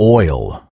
oil.